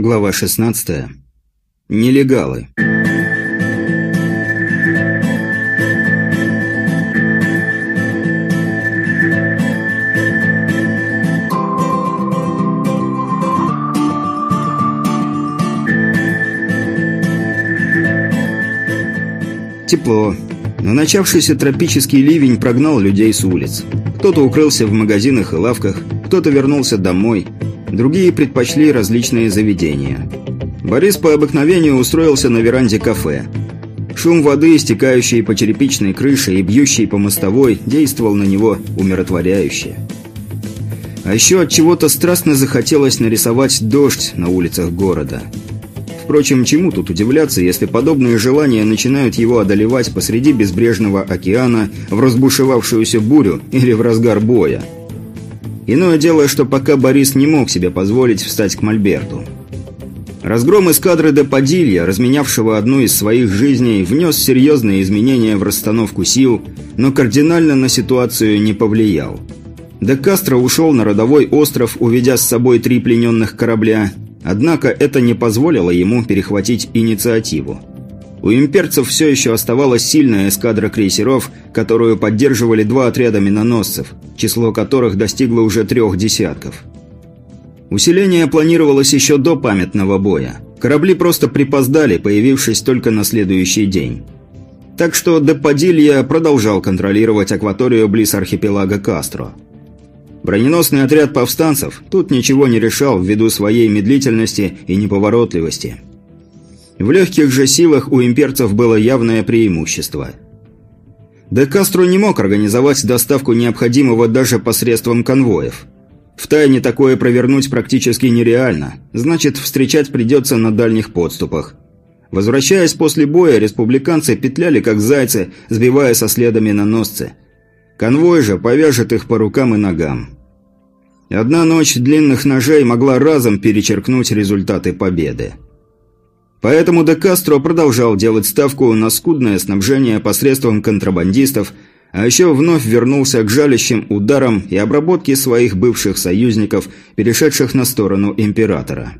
Глава 16. Нелегалы. Тепло. Но начавшийся тропический ливень прогнал людей с улиц. Кто-то укрылся в магазинах и лавках, кто-то вернулся домой, другие предпочли различные заведения. Борис по обыкновению устроился на веранде кафе. Шум воды, стекающий по черепичной крыше и бьющий по мостовой, действовал на него умиротворяюще. А еще от чего-то страстно захотелось нарисовать дождь на улицах города – Впрочем, чему тут удивляться, если подобные желания начинают его одолевать посреди безбрежного океана, в разбушевавшуюся бурю или в разгар боя? Иное дело, что пока Борис не мог себе позволить встать к Мольберту. Разгром эскадры де Падилья, разменявшего одну из своих жизней, внес серьезные изменения в расстановку сил, но кардинально на ситуацию не повлиял. Де Кастро ушел на родовой остров, уведя с собой три плененных корабля, Однако это не позволило ему перехватить инициативу. У имперцев все еще оставалась сильная эскадра крейсеров, которую поддерживали два отряда миноносцев, число которых достигло уже трех десятков. Усиление планировалось еще до памятного боя. Корабли просто припоздали, появившись только на следующий день. Так что Депадилья продолжал контролировать акваторию близ архипелага Кастро – Броненосный отряд повстанцев тут ничего не решал ввиду своей медлительности и неповоротливости. В легких же силах у имперцев было явное преимущество. Де Кастро не мог организовать доставку необходимого даже посредством конвоев. В тайне такое провернуть практически нереально, значит, встречать придется на дальних подступах. Возвращаясь после боя, республиканцы петляли как зайцы, сбивая со следами на носцы – Конвой же повяжет их по рукам и ногам. Одна ночь длинных ножей могла разом перечеркнуть результаты победы. Поэтому де Кастро продолжал делать ставку на скудное снабжение посредством контрабандистов, а еще вновь вернулся к жалящим ударам и обработке своих бывших союзников, перешедших на сторону императора.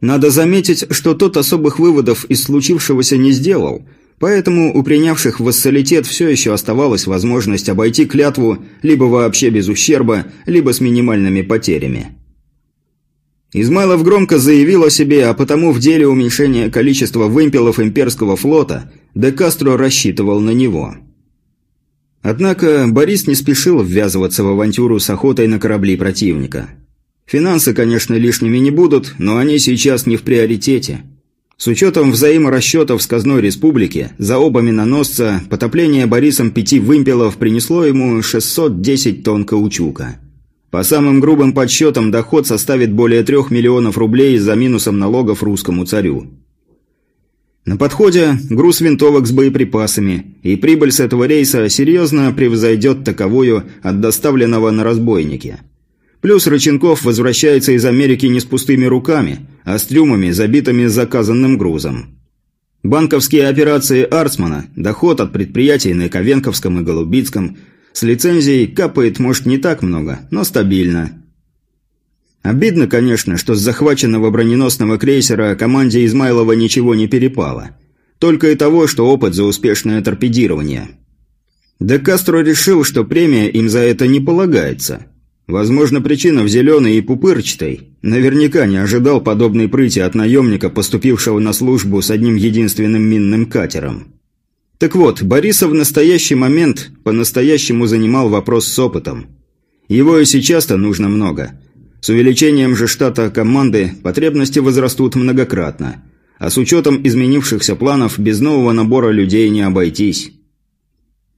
Надо заметить, что тот особых выводов из случившегося не сделал – Поэтому у принявших вассалитет все еще оставалась возможность обойти клятву либо вообще без ущерба, либо с минимальными потерями. Измайлов громко заявил о себе, а потому в деле уменьшения количества вымпелов имперского флота де Кастро рассчитывал на него. Однако Борис не спешил ввязываться в авантюру с охотой на корабли противника. Финансы, конечно, лишними не будут, но они сейчас не в приоритете – с учетом взаиморасчетов с казной республики, за оба миноносца потопление Борисом пяти вымпелов принесло ему 610 тонн каучука. По самым грубым подсчетам, доход составит более трех миллионов рублей за минусом налогов русскому царю. На подходе груз винтовок с боеприпасами, и прибыль с этого рейса серьезно превзойдет таковую от доставленного на разбойнике. Плюс Рыченков возвращается из Америки не с пустыми руками, а с трюмами, забитыми заказанным грузом. Банковские операции Арцмана, доход от предприятий на Ковенковском и Голубицком, с лицензией капает, может, не так много, но стабильно. Обидно, конечно, что с захваченного броненосного крейсера команде Измайлова ничего не перепало. Только и того, что опыт за успешное торпедирование. Де Кастро решил, что премия им за это не полагается – Возможно, причина в зеленой и пупырчатой. Наверняка не ожидал подобной прыти от наемника, поступившего на службу с одним единственным минным катером. Так вот, Борисов в настоящий момент по-настоящему занимал вопрос с опытом. Его и сейчас-то нужно много. С увеличением же штата команды потребности возрастут многократно. А с учетом изменившихся планов без нового набора людей не обойтись.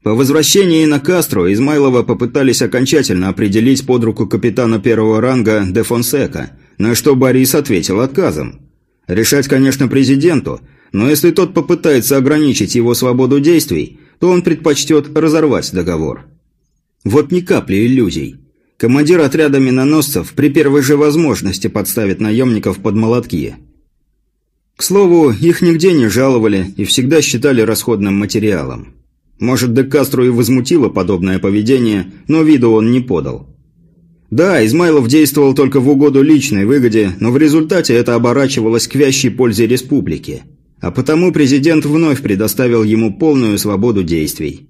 По возвращении на Кастро Измайлова попытались окончательно определить под руку капитана первого ранга де Фонсека, на что Борис ответил отказом. Решать, конечно, президенту, но если тот попытается ограничить его свободу действий, то он предпочтет разорвать договор. Вот ни капли иллюзий. Командир отряда миноносцев при первой же возможности подставит наемников под молотки. К слову, их нигде не жаловали и всегда считали расходным материалом. Может, де Кастро и возмутило подобное поведение, но виду он не подал. Да, Измайлов действовал только в угоду личной выгоде, но в результате это оборачивалось к вящей пользе республики. А потому президент вновь предоставил ему полную свободу действий.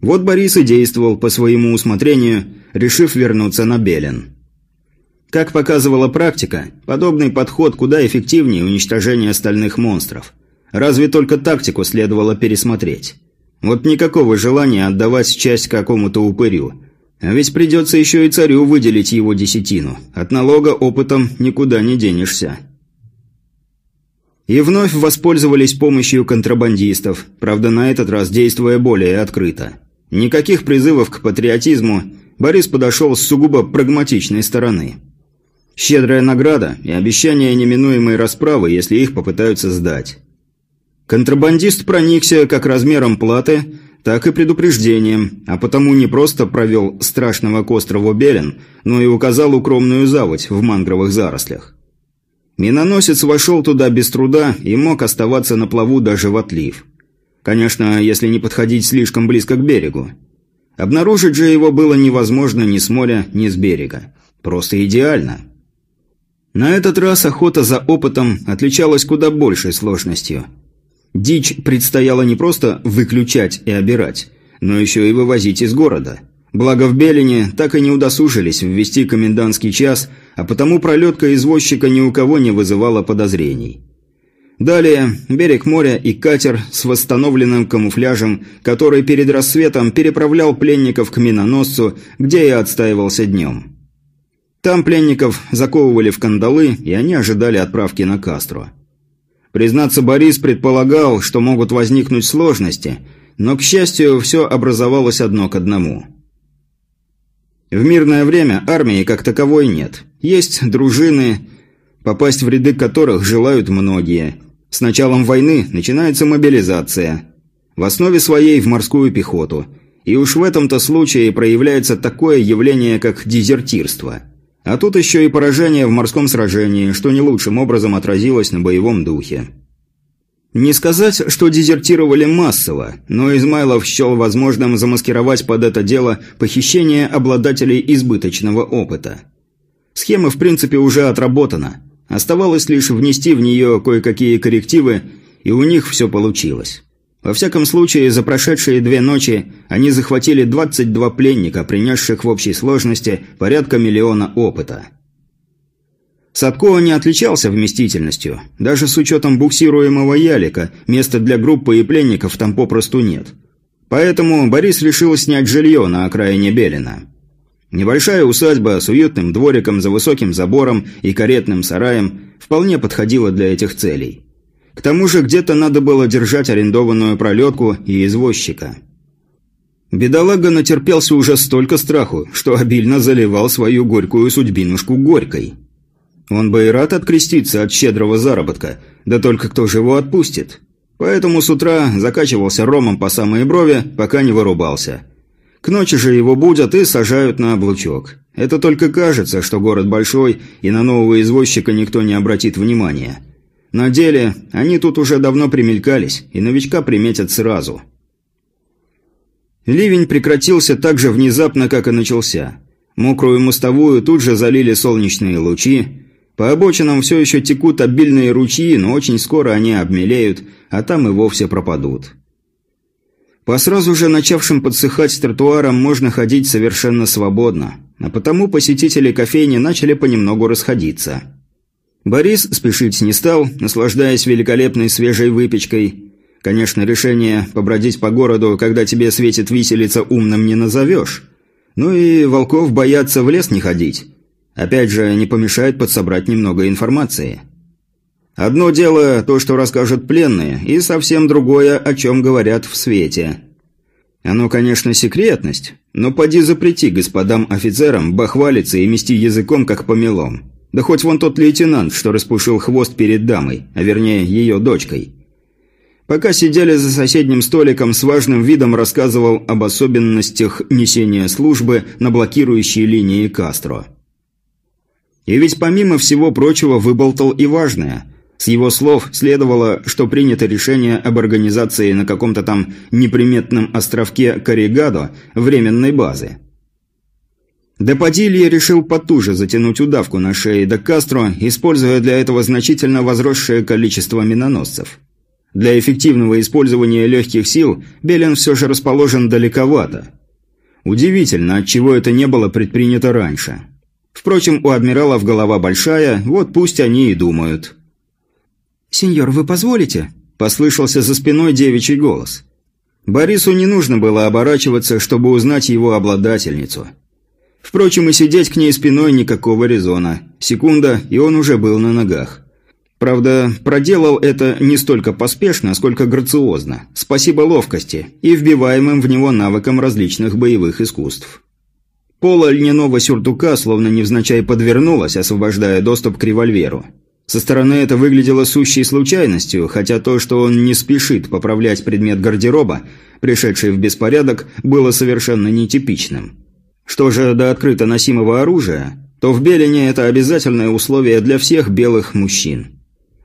Вот Борис и действовал по своему усмотрению, решив вернуться на Белен. Как показывала практика, подобный подход куда эффективнее уничтожения остальных монстров. Разве только тактику следовало пересмотреть. Вот никакого желания отдавать часть какому-то упырю. А ведь придется еще и царю выделить его десятину. От налога опытом никуда не денешься. И вновь воспользовались помощью контрабандистов, правда на этот раз действуя более открыто. Никаких призывов к патриотизму, Борис подошел с сугубо прагматичной стороны. Щедрая награда и обещание неминуемой расправы, если их попытаются сдать. Контрабандист проникся как размером платы, так и предупреждением, а потому не просто провел страшного к острову Белен, но и указал укромную заводь в мангровых зарослях. Миноносец вошел туда без труда и мог оставаться на плаву даже в отлив. Конечно, если не подходить слишком близко к берегу. Обнаружить же его было невозможно ни с моря, ни с берега. Просто идеально. На этот раз охота за опытом отличалась куда большей сложностью – Дичь предстояло не просто выключать и обирать, но еще и вывозить из города. Благо в Белине так и не удосужились ввести комендантский час, а потому пролетка извозчика ни у кого не вызывала подозрений. Далее берег моря и катер с восстановленным камуфляжем, который перед рассветом переправлял пленников к миноносцу, где и отстаивался днем. Там пленников заковывали в кандалы, и они ожидали отправки на Кастро. Признаться, Борис предполагал, что могут возникнуть сложности, но, к счастью, все образовалось одно к одному. В мирное время армии как таковой нет. Есть дружины, попасть в ряды которых желают многие. С началом войны начинается мобилизация. В основе своей в морскую пехоту. И уж в этом-то случае проявляется такое явление, как дезертирство – а тут еще и поражение в морском сражении, что не лучшим образом отразилось на боевом духе. Не сказать, что дезертировали массово, но Измайлов счел возможным замаскировать под это дело похищение обладателей избыточного опыта. Схема в принципе уже отработана. Оставалось лишь внести в нее кое-какие коррективы, и у них все получилось. Во всяком случае, за прошедшие две ночи они захватили 22 пленника, принесших в общей сложности порядка миллиона опыта. Садко не отличался вместительностью. Даже с учетом буксируемого ялика, места для группы и пленников там попросту нет. Поэтому Борис решил снять жилье на окраине Белина. Небольшая усадьба с уютным двориком за высоким забором и каретным сараем вполне подходила для этих целей. К тому же где-то надо было держать арендованную пролетку и извозчика. Бедолага натерпелся уже столько страху, что обильно заливал свою горькую судьбинушку горькой. Он бы и рад откреститься от щедрого заработка, да только кто же его отпустит? Поэтому с утра закачивался ромом по самые брови, пока не вырубался. К ночи же его будят и сажают на облучок. Это только кажется, что город большой, и на нового извозчика никто не обратит внимания. На деле они тут уже давно примелькались, и новичка приметят сразу. Ливень прекратился так же внезапно, как и начался. Мокрую мостовую тут же залили солнечные лучи. По обочинам все еще текут обильные ручьи, но очень скоро они обмелеют, а там и вовсе пропадут. По сразу же начавшим подсыхать тротуарам можно ходить совершенно свободно, а потому посетители кофейни начали понемногу расходиться. Борис спешить не стал, наслаждаясь великолепной свежей выпечкой. Конечно, решение побродить по городу, когда тебе светит виселица, умным не назовешь. Ну и волков боятся в лес не ходить. Опять же, не помешает подсобрать немного информации. Одно дело то, что расскажут пленные, и совсем другое, о чем говорят в свете. Оно, конечно, секретность, но поди запрети господам офицерам бахвалиться и мести языком, как помелом. Да хоть вон тот лейтенант, что распушил хвост перед дамой, а вернее ее дочкой. Пока сидели за соседним столиком, с важным видом рассказывал об особенностях несения службы на блокирующей линии Кастро. И ведь помимо всего прочего выболтал и важное. С его слов следовало, что принято решение об организации на каком-то там неприметном островке Корригадо временной базы. Депадилье решил потуже затянуть удавку на шее де Кастро, используя для этого значительно возросшее количество миноносцев. Для эффективного использования легких сил Белен все же расположен далековато. Удивительно, отчего это не было предпринято раньше. Впрочем, у адмиралов голова большая, вот пусть они и думают. «Сеньор, вы позволите?» – послышался за спиной девичий голос. Борису не нужно было оборачиваться, чтобы узнать его обладательницу – Впрочем, и сидеть к ней спиной никакого резона. Секунда, и он уже был на ногах. Правда, проделал это не столько поспешно, сколько грациозно, спасибо ловкости и вбиваемым в него навыкам различных боевых искусств. Пола льняного сюртука словно невзначай подвернулась, освобождая доступ к револьверу. Со стороны это выглядело сущей случайностью, хотя то, что он не спешит поправлять предмет гардероба, пришедший в беспорядок, было совершенно нетипичным. Что же до открыто носимого оружия, то в Белине это обязательное условие для всех белых мужчин.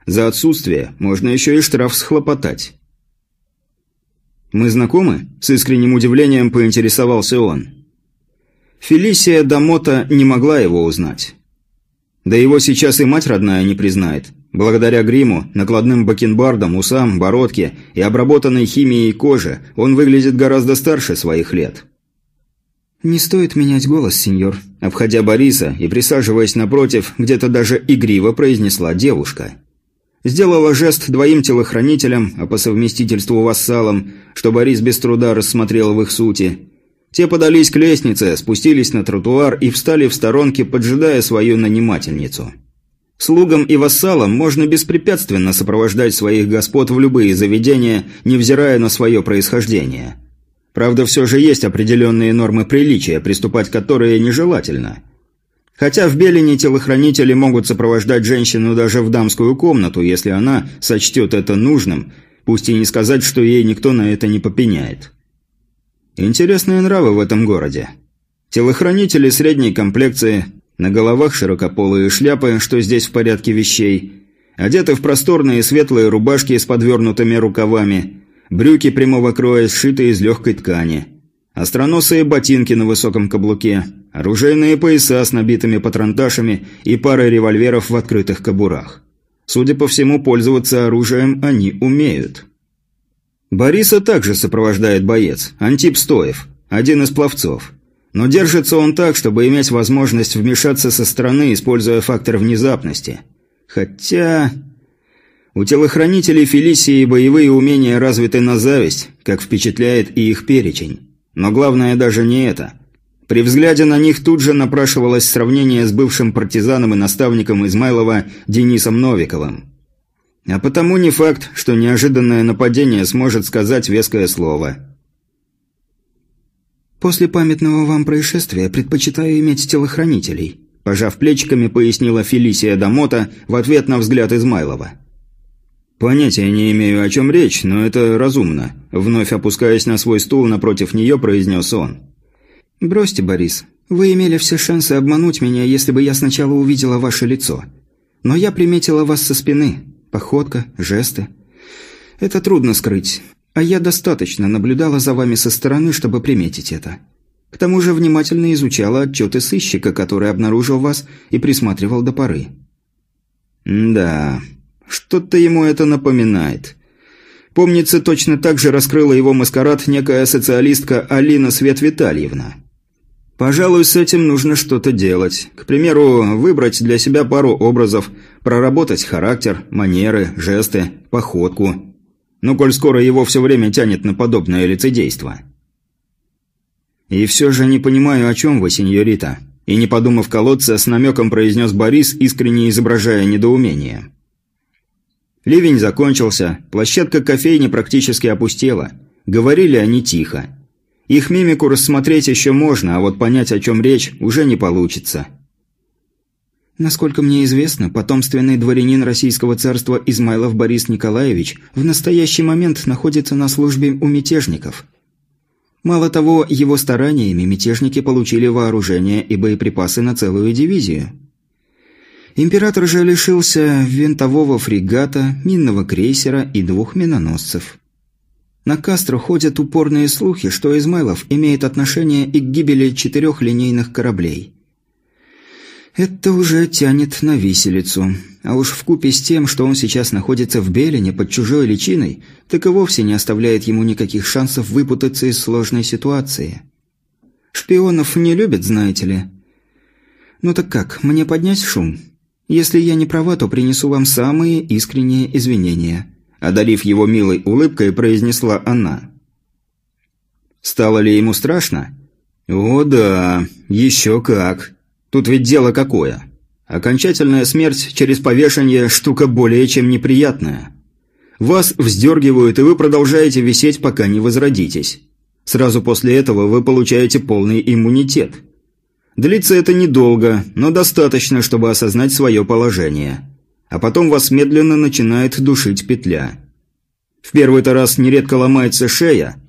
За отсутствие можно еще и штраф схлопотать. «Мы знакомы?» – с искренним удивлением поинтересовался он. Фелисия Дамота не могла его узнать. Да его сейчас и мать родная не признает. Благодаря гриму, накладным бакенбардам, усам, бородке и обработанной химией кожи он выглядит гораздо старше своих лет. «Не стоит менять голос, сеньор», – обходя Бориса и присаживаясь напротив, где-то даже игриво произнесла девушка. Сделала жест двоим телохранителям, а по совместительству вассалам, что Борис без труда рассмотрел в их сути. Те подались к лестнице, спустились на тротуар и встали в сторонке, поджидая свою нанимательницу. Слугам и вассалам можно беспрепятственно сопровождать своих господ в любые заведения, невзирая на свое происхождение – Правда, все же есть определенные нормы приличия, приступать которые нежелательно. Хотя в Белине телохранители могут сопровождать женщину даже в дамскую комнату, если она сочтет это нужным, пусть и не сказать, что ей никто на это не попеняет. Интересные нравы в этом городе. Телохранители средней комплекции, на головах широкополые шляпы, что здесь в порядке вещей, одеты в просторные светлые рубашки с подвернутыми рукавами – брюки прямого кроя, сшитые из легкой ткани, остроносые ботинки на высоком каблуке, оружейные пояса с набитыми патронташами и парой револьверов в открытых кобурах. Судя по всему, пользоваться оружием они умеют. Бориса также сопровождает боец, Антип Стоев, один из пловцов. Но держится он так, чтобы иметь возможность вмешаться со стороны, используя фактор внезапности. Хотя... У телохранителей Фелисии боевые умения развиты на зависть, как впечатляет и их перечень. Но главное даже не это. При взгляде на них тут же напрашивалось сравнение с бывшим партизаном и наставником Измайлова Денисом Новиковым. А потому не факт, что неожиданное нападение сможет сказать веское слово. «После памятного вам происшествия предпочитаю иметь телохранителей», пожав плечиками, пояснила Фелисия Дамота в ответ на взгляд Измайлова. «Понятия не имею, о чем речь, но это разумно», – вновь опускаясь на свой стул напротив нее, произнес он. «Бросьте, Борис. Вы имели все шансы обмануть меня, если бы я сначала увидела ваше лицо. Но я приметила вас со спины. Походка, жесты. Это трудно скрыть. А я достаточно наблюдала за вами со стороны, чтобы приметить это. К тому же внимательно изучала отчеты сыщика, который обнаружил вас и присматривал до поры». «Да...» Что-то ему это напоминает. Помнится, точно так же раскрыла его маскарад некая социалистка Алина Свет Витальевна. Пожалуй, с этим нужно что-то делать. К примеру, выбрать для себя пару образов, проработать характер, манеры, жесты, походку. Ну, коль скоро его все время тянет на подобное лицедейство. «И все же не понимаю, о чем вы, сеньорита», и, не подумав колодца, с намеком произнес Борис, искренне изображая недоумение. Ливень закончился, площадка кофейни практически опустела. Говорили они тихо. Их мимику рассмотреть еще можно, а вот понять, о чем речь, уже не получится. Насколько мне известно, потомственный дворянин Российского царства Измайлов Борис Николаевич в настоящий момент находится на службе у мятежников. Мало того, его стараниями мятежники получили вооружение и боеприпасы на целую дивизию. Император же лишился винтового фрегата, минного крейсера и двух миноносцев. На Кастро ходят упорные слухи, что Измайлов имеет отношение и к гибели четырех линейных кораблей. Это уже тянет на виселицу. А уж в купе с тем, что он сейчас находится в Белине под чужой личиной, так и вовсе не оставляет ему никаких шансов выпутаться из сложной ситуации. Шпионов не любят, знаете ли. Ну так как, мне поднять шум? Если я не права, то принесу вам самые искренние извинения. Одарив его милой улыбкой, произнесла она. Стало ли ему страшно? О да, еще как. Тут ведь дело какое. Окончательная смерть через повешение – штука более чем неприятная. Вас вздергивают, и вы продолжаете висеть, пока не возродитесь. Сразу после этого вы получаете полный иммунитет. Длится это недолго, но достаточно, чтобы осознать свое положение. А потом вас медленно начинает душить петля. В первый-то раз нередко ломается шея,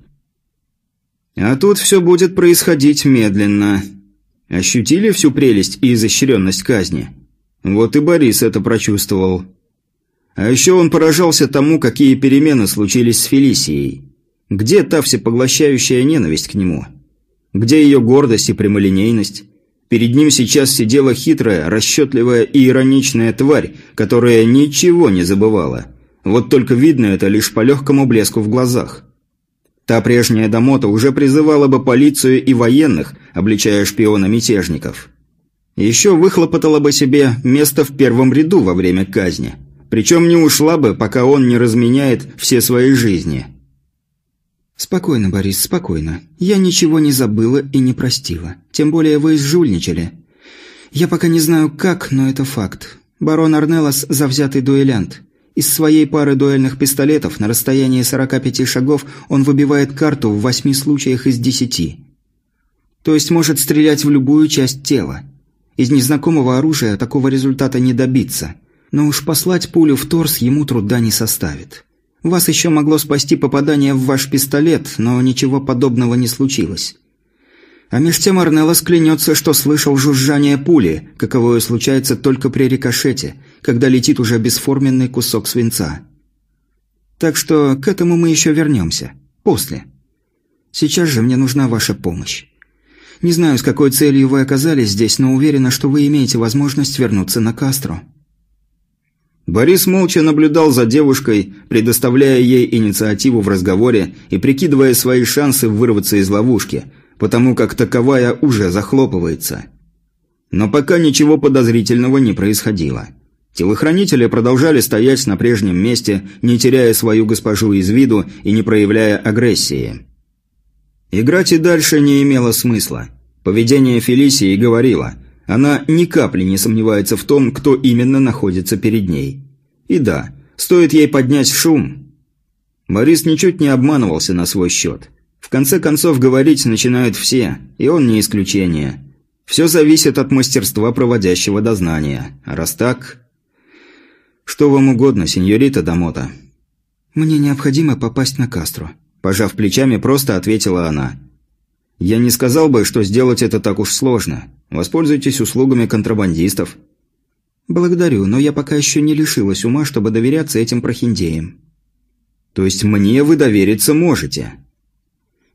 а тут все будет происходить медленно – Ощутили всю прелесть и изощренность казни? Вот и Борис это прочувствовал. А еще он поражался тому, какие перемены случились с Фелисией. Где та всепоглощающая ненависть к нему? Где ее гордость и прямолинейность? Перед ним сейчас сидела хитрая, расчетливая и ироничная тварь, которая ничего не забывала. Вот только видно это лишь по легкому блеску в глазах. Та прежняя Домота уже призывала бы полицию и военных, обличая шпиона мятежников. Еще выхлопотала бы себе место в первом ряду во время казни. Причем не ушла бы, пока он не разменяет все свои жизни. «Спокойно, Борис, спокойно. Я ничего не забыла и не простила. Тем более вы изжульничали. Я пока не знаю как, но это факт. Барон Арнелос – завзятый дуэлянт. Из своей пары дуэльных пистолетов на расстоянии 45 шагов он выбивает карту в восьми случаях из десяти. То есть может стрелять в любую часть тела. Из незнакомого оружия такого результата не добиться. Но уж послать пулю в торс ему труда не составит. Вас еще могло спасти попадание в ваш пистолет, но ничего подобного не случилось. А меж тем Арнеллос клянется, что слышал жужжание пули, каковое случается только при рикошете, когда летит уже бесформенный кусок свинца. Так что к этому мы еще вернемся. После. Сейчас же мне нужна ваша помощь. Не знаю, с какой целью вы оказались здесь, но уверена, что вы имеете возможность вернуться на Кастро». Борис молча наблюдал за девушкой, предоставляя ей инициативу в разговоре и прикидывая свои шансы вырваться из ловушки – потому как таковая уже захлопывается. Но пока ничего подозрительного не происходило. Телохранители продолжали стоять на прежнем месте, не теряя свою госпожу из виду и не проявляя агрессии. Играть и дальше не имело смысла. Поведение Фелисии говорило, она ни капли не сомневается в том, кто именно находится перед ней. И да, стоит ей поднять шум. Борис ничуть не обманывался на свой счет. В конце концов, говорить начинают все, и он не исключение. Все зависит от мастерства проводящего дознания. А раз так... Что вам угодно, сеньорита Дамота? Мне необходимо попасть на Кастро. Пожав плечами, просто ответила она. Я не сказал бы, что сделать это так уж сложно. Воспользуйтесь услугами контрабандистов. Благодарю, но я пока еще не лишилась ума, чтобы доверяться этим прохиндеям. То есть мне вы довериться можете?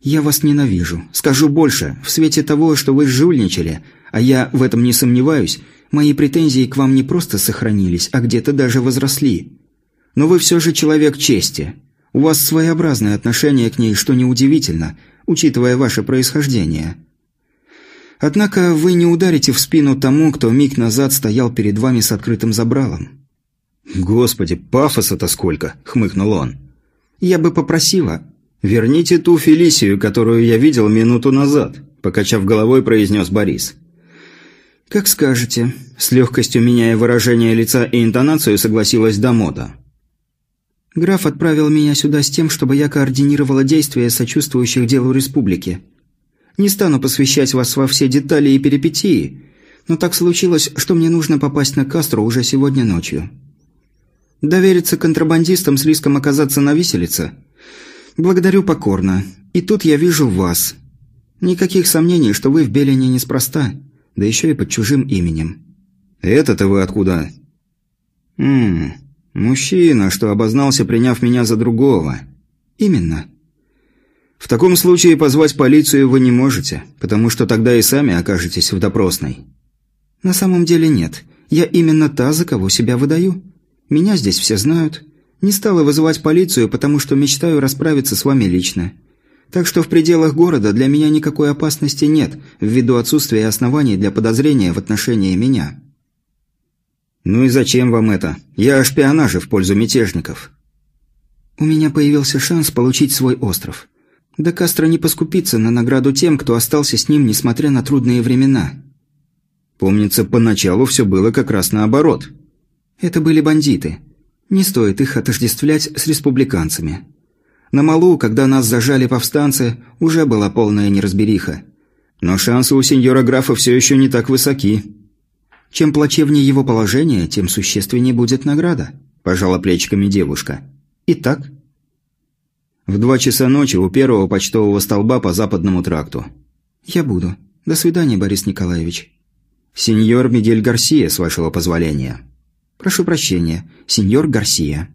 «Я вас ненавижу. Скажу больше. В свете того, что вы жульничали, а я в этом не сомневаюсь, мои претензии к вам не просто сохранились, а где-то даже возросли. Но вы все же человек чести. У вас своеобразное отношение к ней, что неудивительно, учитывая ваше происхождение. Однако вы не ударите в спину тому, кто миг назад стоял перед вами с открытым забралом». «Господи, пафоса-то сколько!» – хмыкнул он. «Я бы попросила, «Верните ту Фелисию, которую я видел минуту назад», – покачав головой, произнес Борис. «Как скажете», – с легкостью меняя выражение лица и интонацию, согласилась Дамота. «Граф отправил меня сюда с тем, чтобы я координировала действия сочувствующих делу республики. Не стану посвящать вас во все детали и перипетии, но так случилось, что мне нужно попасть на Кастро уже сегодня ночью. Довериться контрабандистам с риском оказаться на виселице – «Благодарю покорно. И тут я вижу вас. Никаких сомнений, что вы в Белине неспроста, да еще и под чужим именем». «Это-то вы откуда?» «Ммм, мужчина, что обознался, приняв меня за другого». «Именно. В таком случае позвать полицию вы не можете, потому что тогда и сами окажетесь в допросной. На самом деле нет. Я именно та, за кого себя выдаю. Меня здесь все знают. Не стала вызывать полицию, потому что мечтаю расправиться с вами лично. Так что в пределах города для меня никакой опасности нет, ввиду отсутствия оснований для подозрения в отношении меня. Ну и зачем вам это? Я о шпионаже в пользу мятежников. У меня появился шанс получить свой остров. Да Кастро не поскупится на награду тем, кто остался с ним, несмотря на трудные времена. Помнится, поначалу все было как раз наоборот. Это были бандиты. Не стоит их отождествлять с республиканцами. На Малу, когда нас зажали повстанцы, уже была полная неразбериха. Но шансы у сеньора графа все еще не так высоки. Чем плачевнее его положение, тем существеннее будет награда, пожала плечиками девушка. Итак, в два часа ночи у первого почтового столба по западному тракту. Я буду. До свидания, Борис Николаевич. Сеньор Мигель Гарсия, с вашего позволения. Прошу прощения, сеньор Гарсия.